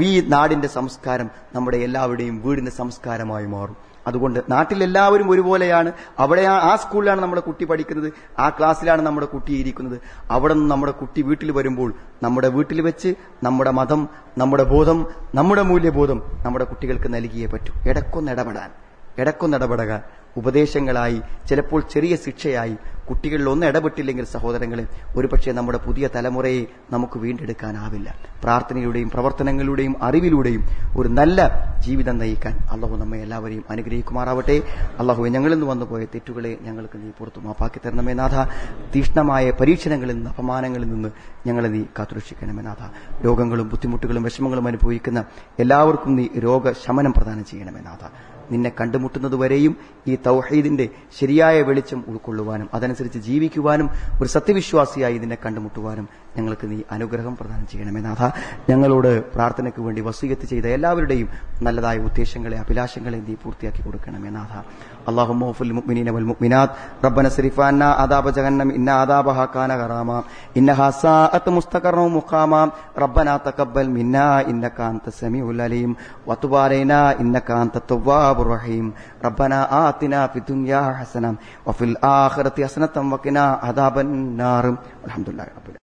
ഈ നാടിന്റെ സംസ്കാരം നമ്മുടെ എല്ലാവരുടെയും വീടിന്റെ സംസ്കാരമായി മാറും. അതുകൊണ്ട് നാട്ടിലെല്ലാവരും ഒരുപോലെയാണ്. അവിടെ ആ- സ്കൂളിലാണ് നമ്മുടെ കുട്ടി പഠിക്കുന്നത്. ആ ക്ലാസ്സിലാണ് നമ്മുടെ കുട്ടി ഇരിക്കുന്നത്. അവിടെ നിന്ന് നമ്മുടെ കുട്ടി വീട്ടിൽ വരുമ്പോൾ നമ്മുടെ വീട്ടിൽ വെച്ച് നമ്മുടെ മതം നമ്മുടെ ബോധം നമ്മുടെ മൂല്യബോധം നമ്മുടെ കുട്ടികൾക്ക് നൽകിയേ പറ്റൂ. ഇടക്കൊന്നിടപെടാൻ ഇടക്കൊന്നിടപെടുക ഉപദേശങ്ങളായി ചിലപ്പോൾ ചെറിയ ശിക്ഷയായി കുട്ടികളിൽ ഒന്ന് ഇടപെട്ടില്ലെങ്കിൽ സഹോദരങ്ങളെ ഒരുപക്ഷെ നമ്മുടെ പുതിയ തലമുറയെ നമുക്ക് വീണ്ടെടുക്കാനാവില്ല. പ്രാർത്ഥനയുടെയും പ്രവർത്തനങ്ങളുടെയും അറിവിലൂടെയും ഒരു നല്ല ജീവിതം നയിക്കാൻ അള്ളാഹു നമ്മെ എല്ലാവരെയും അനുഗ്രഹിക്കുമാറാവട്ടെ. അള്ളാഹു ഞങ്ങളിൽ നിന്ന് വന്നുപോയ തെറ്റുകളെ ഞങ്ങൾക്ക് നീ പുറത്തു മാപ്പാക്കി തരണമേ നാഥ. തീഷ്ണമായ പരീക്ഷണങ്ങളിൽ നിന്ന് അപമാനങ്ങളിൽ നിന്ന് ഞങ്ങളെ നീ കാത്തുരക്ഷിക്കണമേ നാഥ. രോഗങ്ങളും ബുദ്ധിമുട്ടുകളും വിഷമങ്ങളും അനുഭവിക്കുന്ന എല്ലാവർക്കും നീ രോഗശമനം പ്രദാനം ചെയ്യണമേ നാഥ. നിന്നെ കണ്ടുമുട്ടുന്നതുവരെയും ഈ തൗഹീദിന്റെ ശരിയായ വെളിച്ചം ഉൾക്കൊള്ളുവാനും അതനുസരിച്ച് ജീവിക്കുവാനും ഒരു സത്യവിശ്വാസിയായി നിന്നെ കണ്ടുമുട്ടുവാനും ഞങ്ങൾക്ക് നീ അനുഗ്രഹം പ്രദാനം ചെയ്യണമേ നാഥ. ഞങ്ങളോട് പ്രാർത്ഥനയ്ക്ക് വേണ്ടി വസീയത്ത് ചെയ്ത എല്ലാവരുടെയും നല്ലതായ ഉദ്ദേശങ്ങളെ അഭിലാഷങ്ങളെ നീ പൂർത്തിയാക്കി കൊടുക്കണമേ നാഥ. അള്ളാഹുമോഫുൽ മുഅ്മിനീന വൽ മുഅ്മിനാത്ത്. റബ്ബന സരിഫ അന്ന ആദാബ ജഹന്നം ഇന്ന ആദാബഹ കാന ഗറാമ. ഇന്ന ഹസാഅത്ത് മുസ്തഖറ മുഖാമ. റബ്ബന തഖബ്ബൽ മിന്ന ഇന്നക അൻത സമീഉൽ അലീം. വതുബ് അലൈനാ ഇന്നക അൻത തവ്വാബുർ റഹീം. റബ്ബന ആതിനാ ഫിദ് ദുനിയാ ഹസന. വഫിൽ ആഖിറതി ഹസനതൻ വഖിനാ അദാബൻ നാർ. റബ്ബിൽ